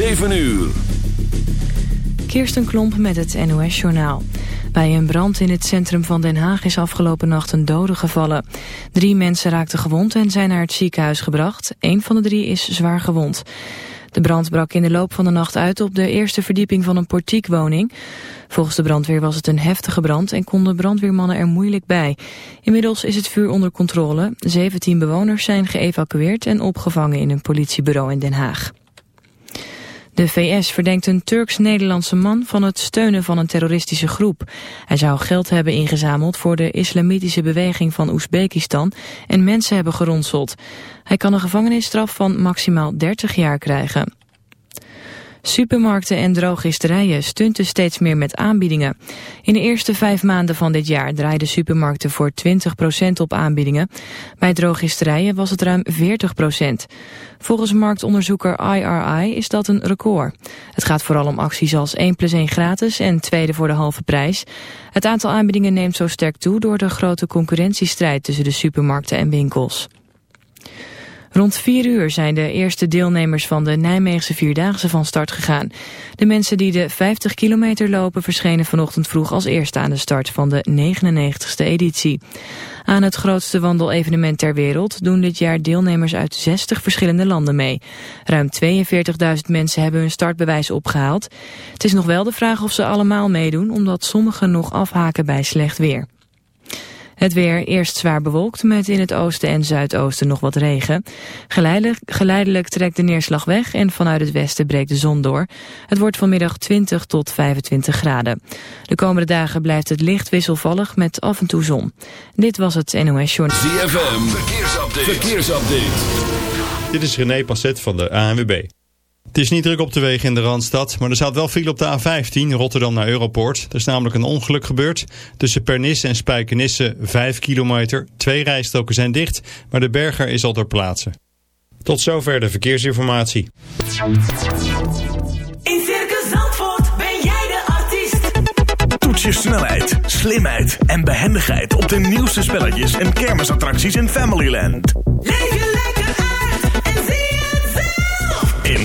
7 uur. Kirsten Klomp met het NOS-journaal. Bij een brand in het centrum van Den Haag is afgelopen nacht een dode gevallen. Drie mensen raakten gewond en zijn naar het ziekenhuis gebracht. Eén van de drie is zwaar gewond. De brand brak in de loop van de nacht uit op de eerste verdieping van een portiekwoning. Volgens de brandweer was het een heftige brand en konden brandweermannen er moeilijk bij. Inmiddels is het vuur onder controle. 17 bewoners zijn geëvacueerd en opgevangen in een politiebureau in Den Haag. De VS verdenkt een Turks-Nederlandse man van het steunen van een terroristische groep. Hij zou geld hebben ingezameld voor de islamitische beweging van Oezbekistan en mensen hebben geronseld. Hij kan een gevangenisstraf van maximaal 30 jaar krijgen. Supermarkten en drogisterijen stunten steeds meer met aanbiedingen. In de eerste vijf maanden van dit jaar draaiden supermarkten voor 20% op aanbiedingen. Bij drogisterijen was het ruim 40%. Volgens marktonderzoeker IRI is dat een record. Het gaat vooral om acties als 1 plus 1 gratis en tweede voor de halve prijs. Het aantal aanbiedingen neemt zo sterk toe door de grote concurrentiestrijd tussen de supermarkten en winkels. Rond 4 uur zijn de eerste deelnemers van de Nijmeegse Vierdaagse van start gegaan. De mensen die de 50 kilometer lopen verschenen vanochtend vroeg als eerste aan de start van de 99ste editie. Aan het grootste wandelevenement ter wereld doen dit jaar deelnemers uit 60 verschillende landen mee. Ruim 42.000 mensen hebben hun startbewijs opgehaald. Het is nog wel de vraag of ze allemaal meedoen, omdat sommigen nog afhaken bij slecht weer. Het weer eerst zwaar bewolkt met in het oosten en zuidoosten nog wat regen. Geleidelijk, geleidelijk trekt de neerslag weg en vanuit het westen breekt de zon door. Het wordt vanmiddag 20 tot 25 graden. De komende dagen blijft het licht wisselvallig met af en toe zon. Dit was het NOS Journal. ZFM, verkeersupdate. verkeersupdate. Dit is René Passet van de ANWB. Het is niet druk op de wegen in de Randstad, maar er staat wel file op de A15 Rotterdam naar Europoort. Er is namelijk een ongeluk gebeurd. Tussen Pernis en Spijkenisse 5 kilometer. Twee rijstroken zijn dicht, maar de berger is al ter plaatse. Tot zover de verkeersinformatie. In Circus Zandvoort ben jij de artiest. Toets je snelheid, slimheid en behendigheid op de nieuwste spelletjes en kermisattracties in Familyland. Leef je lekker uit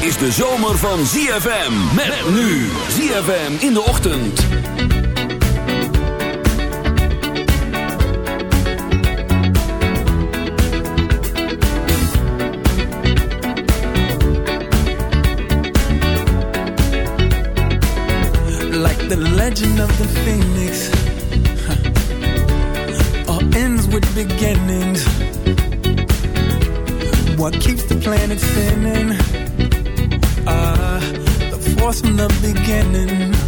Is de zomer van ZFM. Met nu ZFM in de ochtend. like the legend of the phoenix all ends with beginnings what keeps the planet spinning uh, the force from the beginning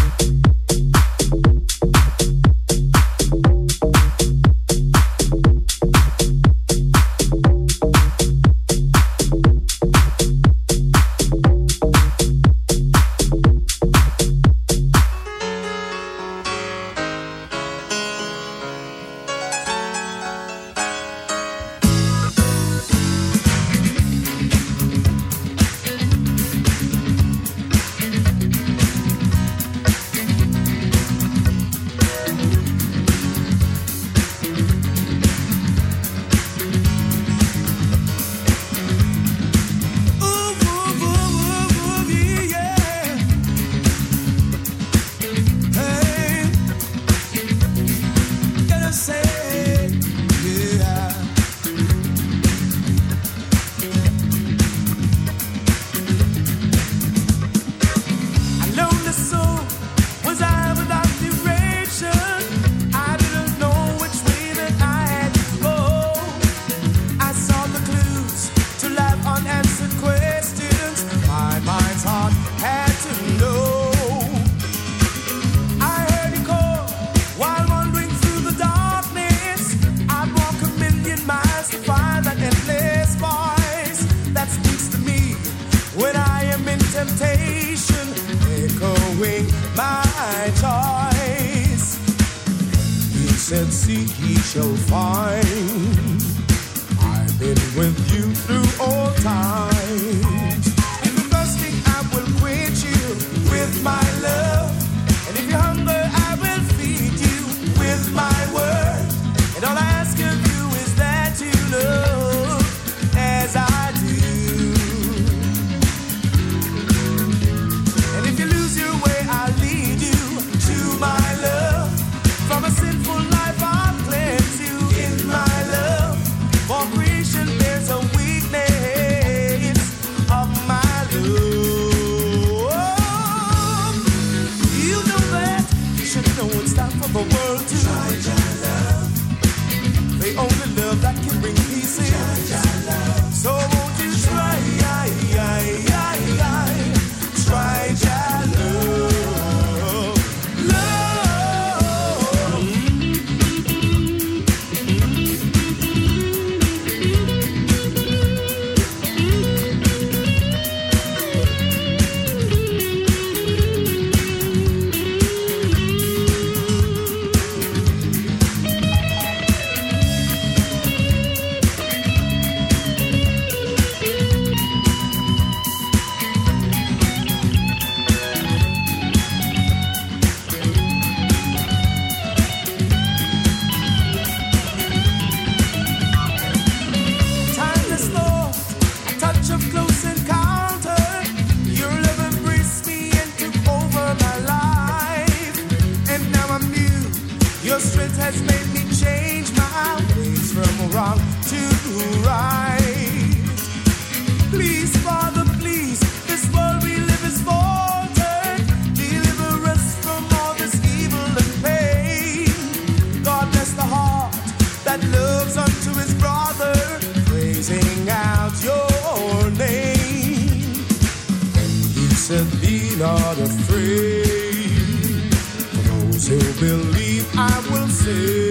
with you through all time. pray. For those who believe, I will say.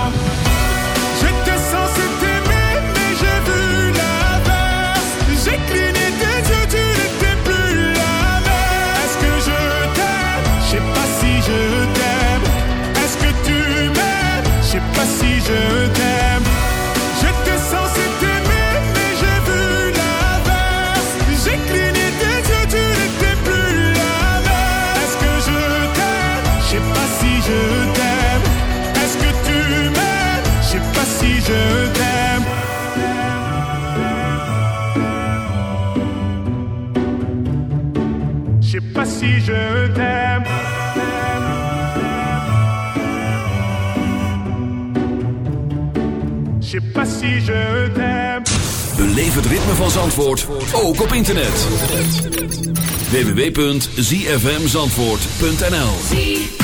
pas si je het ritme van Zandvoort, ook op internet. www.zfmzandvoort.nl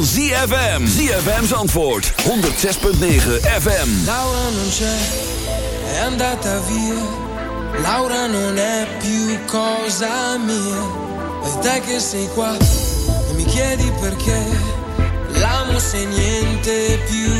van ZFM. ZFM's antwoord. 106.9 FM. Laura non c'è, è andata via. Laura non è più cosa mia. E te che sei qua e mi chiedi perché. L'amo se niente più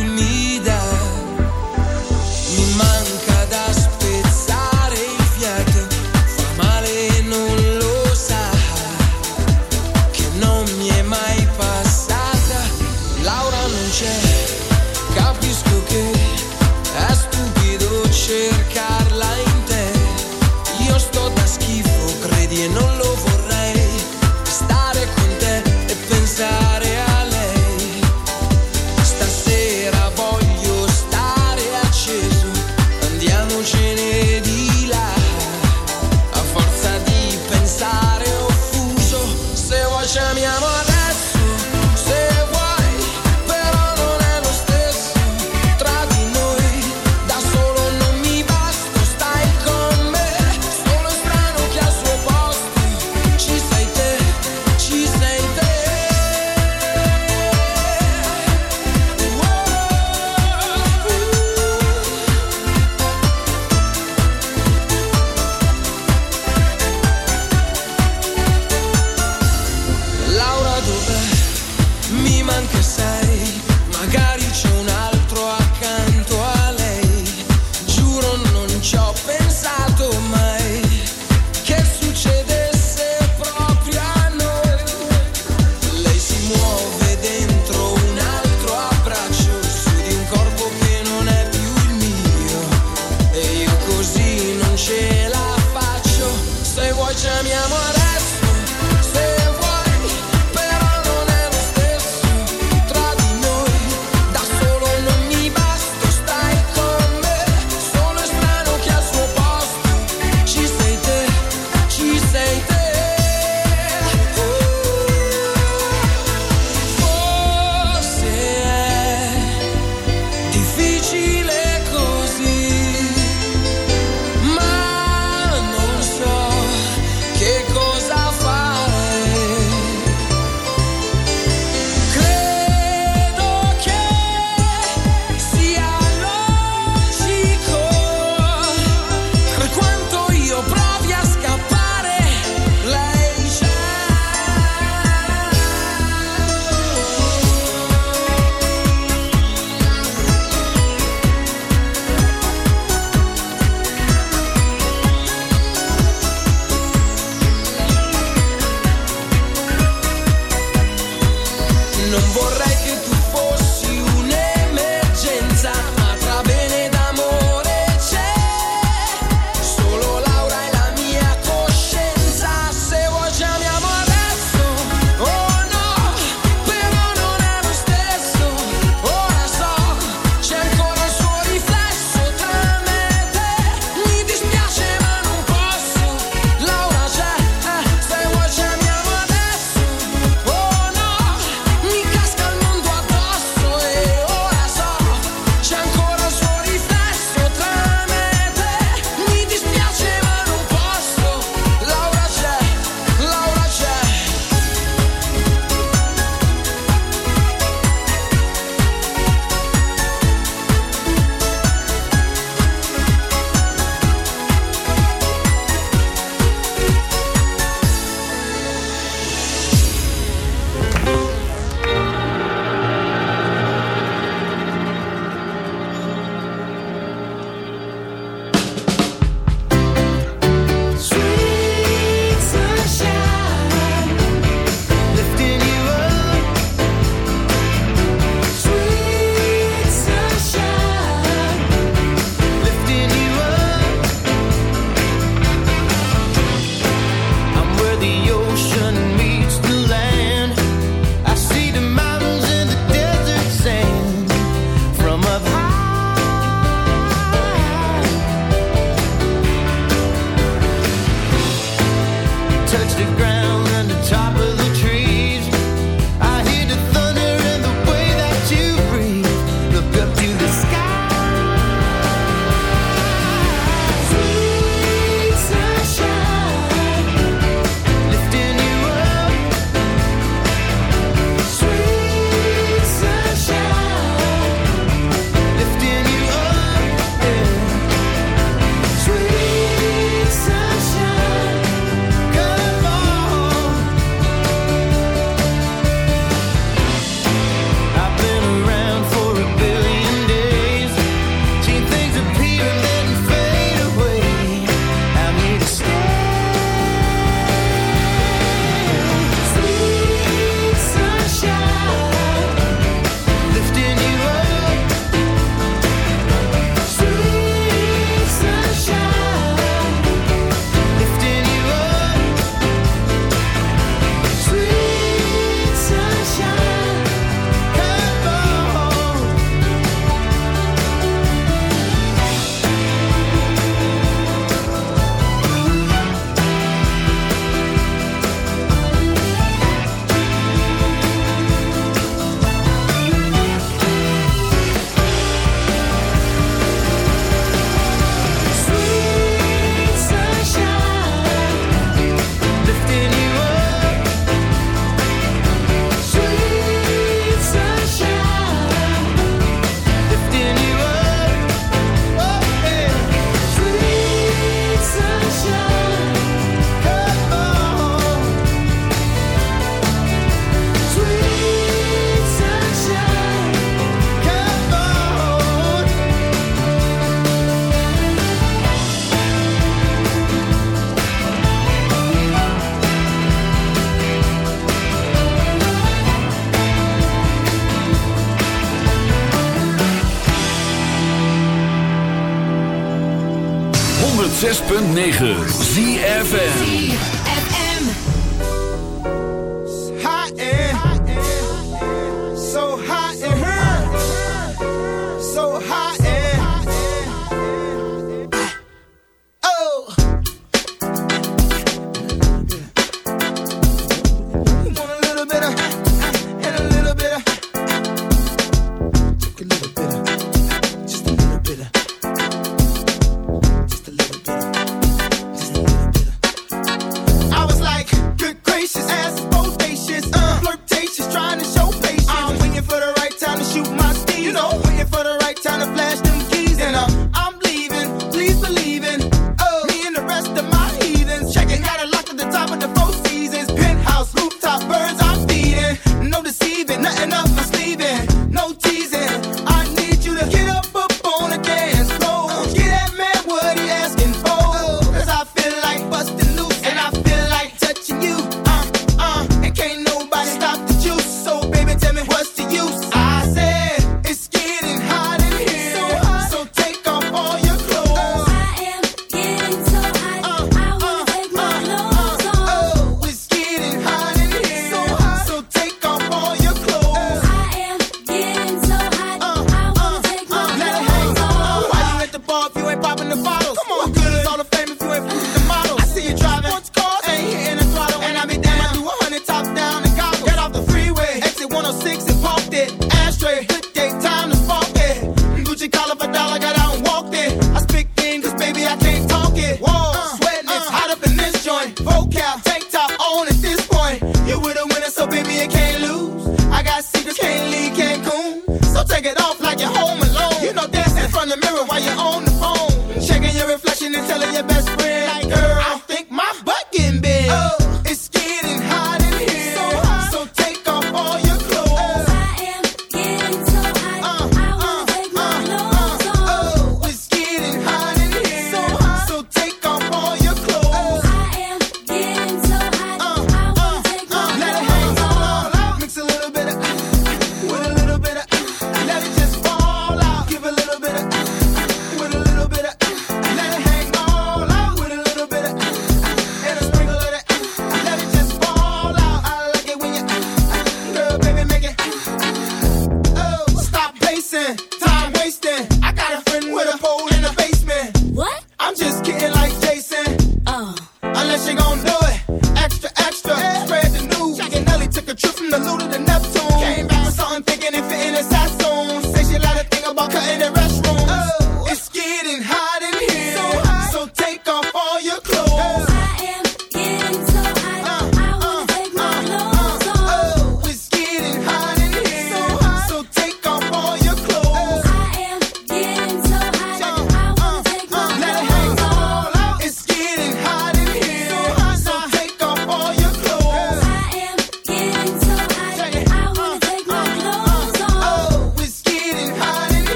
106.9 ZFN